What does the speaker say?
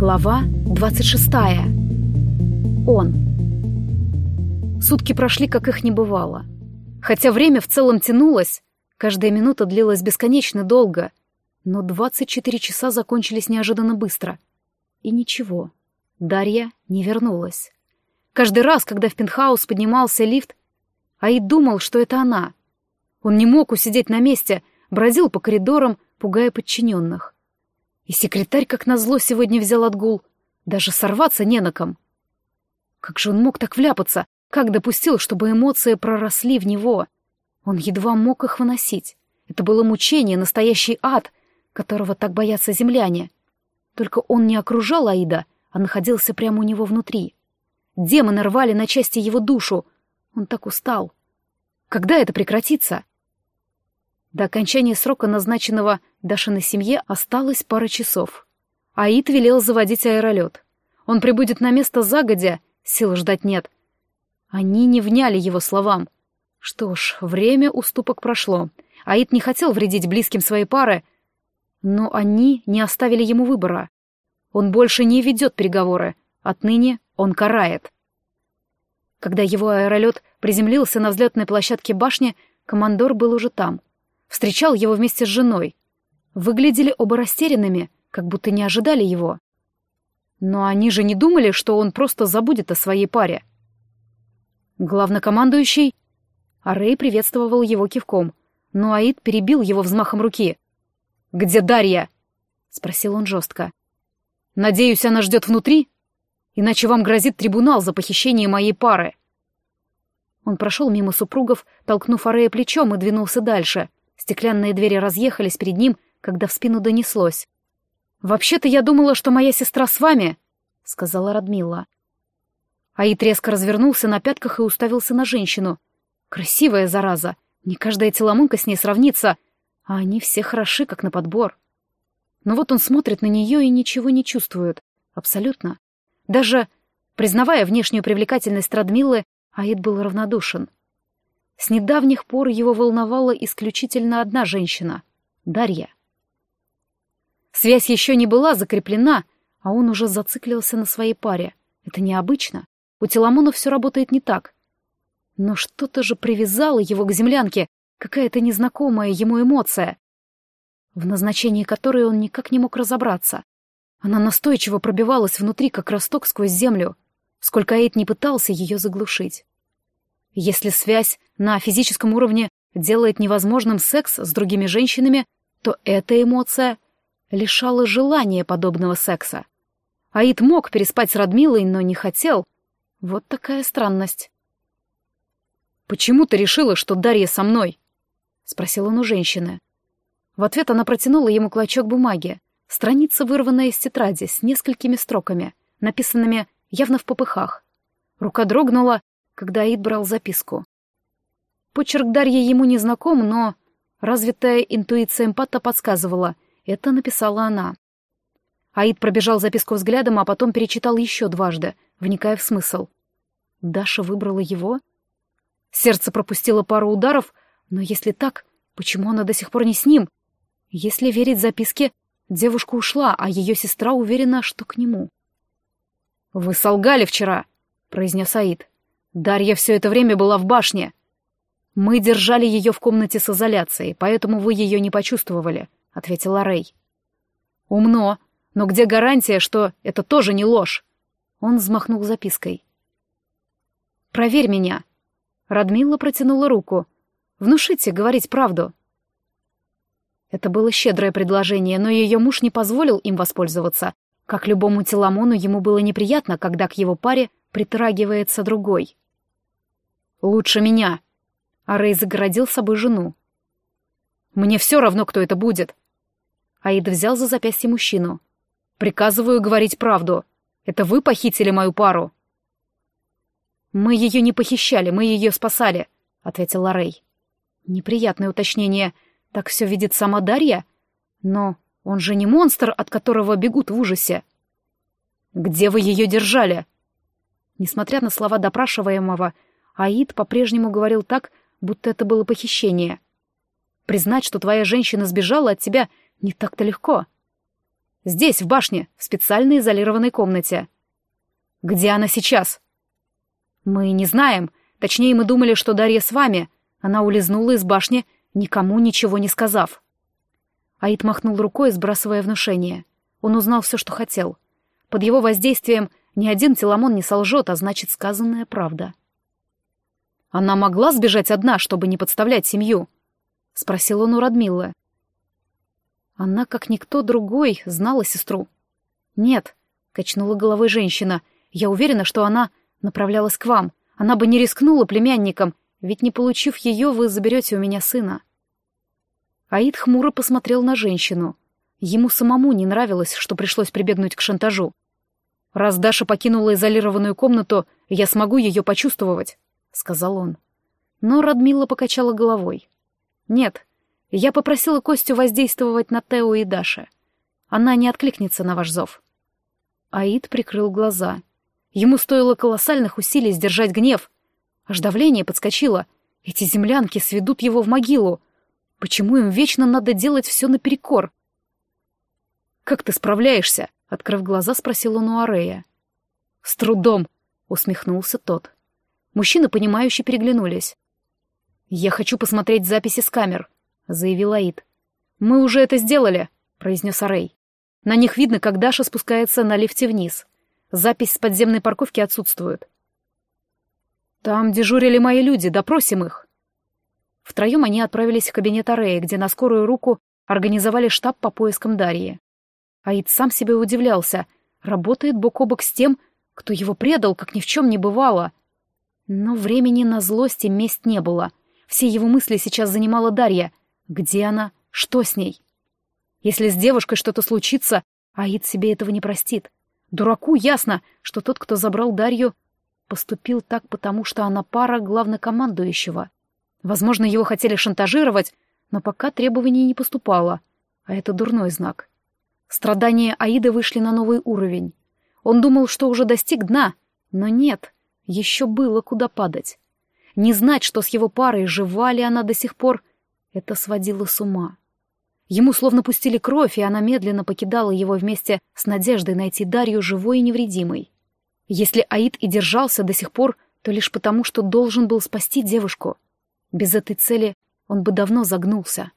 Глава 26. Он. Сутки прошли, как их не бывало. Хотя время в целом тянулось, каждая минута длилась бесконечно долго, но 24 часа закончились неожиданно быстро. И ничего, Дарья не вернулась. Каждый раз, когда в пентхаус поднимался лифт, Аид думал, что это она. Он не мог усидеть на месте, бродил по коридорам, пугая подчиненных. И секретарь, как назло, сегодня взял отгул. Даже сорваться не на ком. Как же он мог так вляпаться? Как допустил, чтобы эмоции проросли в него? Он едва мог их выносить. Это было мучение, настоящий ад, которого так боятся земляне. Только он не окружал Аида, а находился прямо у него внутри. Демоны рвали на части его душу. Он так устал. Когда это прекратится? До окончания срока, назначенного Дашиной семье, осталось пара часов. Аид велел заводить аэролет. Он прибудет на место загодя, сил ждать нет. Они не вняли его словам. Что ж, время уступок прошло. Аид не хотел вредить близким своей пары, но они не оставили ему выбора. Он больше не ведет переговоры. Отныне он карает. Когда его аэролет приземлился на взлетной площадке башни, командор был уже там — встречал его вместе с женой. Выглядели оба растерянными, как будто не ожидали его. Но они же не думали, что он просто забудет о своей паре. Главнокомандующий... Арей приветствовал его кивком, но Аид перебил его взмахом руки. «Где Дарья?» — спросил он жестко. «Надеюсь, она ждет внутри? Иначе вам грозит трибунал за похищение моей пары». Он прошел мимо супругов, толкнув Арея плечом и двинулся дальше — Стеклянные двери разъехались перед ним, когда в спину донеслось. «Вообще-то я думала, что моя сестра с вами», — сказала Радмила. Аид резко развернулся на пятках и уставился на женщину. Красивая зараза, не каждая теломунка с ней сравнится, а они все хороши, как на подбор. Но вот он смотрит на нее и ничего не чувствует. Абсолютно. Даже признавая внешнюю привлекательность Радмилы, Аид был равнодушен. С недавних пор его волновала исключительно одна женщина — Дарья. Связь еще не была закреплена, а он уже зациклился на своей паре. Это необычно. У Теламона все работает не так. Но что-то же привязало его к землянке, какая-то незнакомая ему эмоция, в назначении которой он никак не мог разобраться. Она настойчиво пробивалась внутри, как росток сквозь землю, сколько Эйд не пытался ее заглушить. Если связь на физическом уровне делает невозможным секс с другими женщинами, то эта эмоция лишала желания подобного секса. Аид мог переспать с Радмилой, но не хотел. Вот такая странность. «Почему ты решила, что Дарья со мной?» — спросил он у женщины. В ответ она протянула ему клочок бумаги, страница, вырванная из тетради, с несколькими строками, написанными явно в попыхах. Рука дрогнула, когда Аид брал записку. Почерк Дарьи ему не знаком, но развитая интуиция эмпата подсказывала. Это написала она. Аид пробежал записку взглядом, а потом перечитал еще дважды, вникая в смысл. Даша выбрала его? Сердце пропустило пару ударов, но если так, почему она до сих пор не с ним? Если верить записке, девушка ушла, а ее сестра уверена, что к нему. «Вы солгали вчера», — произнес Аид. Дарья все это время была в башне. Мы держали ее в комнате с изоляцией, поэтому вы ее не почувствовали, ответила Рэй. Умно, но где гарантия, что это тоже не ложь? Он взмахнул запиской. Проверь меня. Радмила протянула руку. Внушите говорить правду. Это было щедрое предложение, но ее муж не позволил им воспользоваться. Как любому Теламону, ему было неприятно, когда к его паре притрагивается другой. Лучше меня. А Рэй загородил собой жену. Мне все равно, кто это будет. Аида взял за запястье мужчину. Приказываю говорить правду. Это вы похитили мою пару. Мы ее не похищали, мы ее спасали, ответил Рэй. Неприятное уточнение. Так все видит сама Дарья? Но он же не монстр, от которого бегут в ужасе. Где вы ее держали? Несмотря на слова допрашиваемого, Аид по-прежнему говорил так, будто это было похищение. Признать, что твоя женщина сбежала от тебя, не так-то легко. Здесь, в башне, в специальной изолированной комнате. Где она сейчас? Мы не знаем. Точнее, мы думали, что Дарья с вами. Она улизнула из башни, никому ничего не сказав. Аид махнул рукой, сбрасывая внушение. Он узнал все, что хотел. Под его воздействием ни один Теламон не солжет, а значит, сказанная правда. «Она могла сбежать одна, чтобы не подставлять семью?» — спросил он у Радмиллы. Она, как никто другой, знала сестру. «Нет», — качнула головой женщина, — «я уверена, что она направлялась к вам. Она бы не рискнула племянником, ведь не получив ее, вы заберете у меня сына». Аид хмуро посмотрел на женщину. Ему самому не нравилось, что пришлось прибегнуть к шантажу. «Раз Даша покинула изолированную комнату, я смогу ее почувствовать», — сказал он. Но Радмила покачала головой. «Нет, я попросила Костю воздействовать на Тео и Даше. Она не откликнется на ваш зов». Аид прикрыл глаза. Ему стоило колоссальных усилий сдержать гнев. Аж давление подскочило. Эти землянки сведут его в могилу. Почему им вечно надо делать все наперекор? «Как ты справляешься?» — открыв глаза, спросил он у Арея. «С трудом», — усмехнулся тот. Мужчины, понимающе переглянулись. «Я хочу посмотреть записи с камер», заявил Аид. «Мы уже это сделали», — произнес Арей. «На них видно, как Даша спускается на лифте вниз. Запись с подземной парковки отсутствует». «Там дежурили мои люди, допросим их». Втроем они отправились в кабинет Арея, где на скорую руку организовали штаб по поискам Дарьи. Аид сам себе удивлялся. Работает бок о бок с тем, кто его предал, как ни в чем не бывало. Но времени на злость и месть не было. Все его мысли сейчас занимала Дарья. Где она? Что с ней? Если с девушкой что-то случится, Аид себе этого не простит. Дураку ясно, что тот, кто забрал Дарью, поступил так, потому что она пара главнокомандующего. Возможно, его хотели шантажировать, но пока требований не поступало, а это дурной знак. Страдания Аида вышли на новый уровень. Он думал, что уже достиг дна, но нет, еще было куда падать. Не знать, что с его парой, жива ли она до сих пор, это сводило с ума. Ему словно пустили кровь, и она медленно покидала его вместе с надеждой найти Дарью живой и невредимой. Если Аид и держался до сих пор, то лишь потому, что должен был спасти девушку. Без этой цели он бы давно загнулся.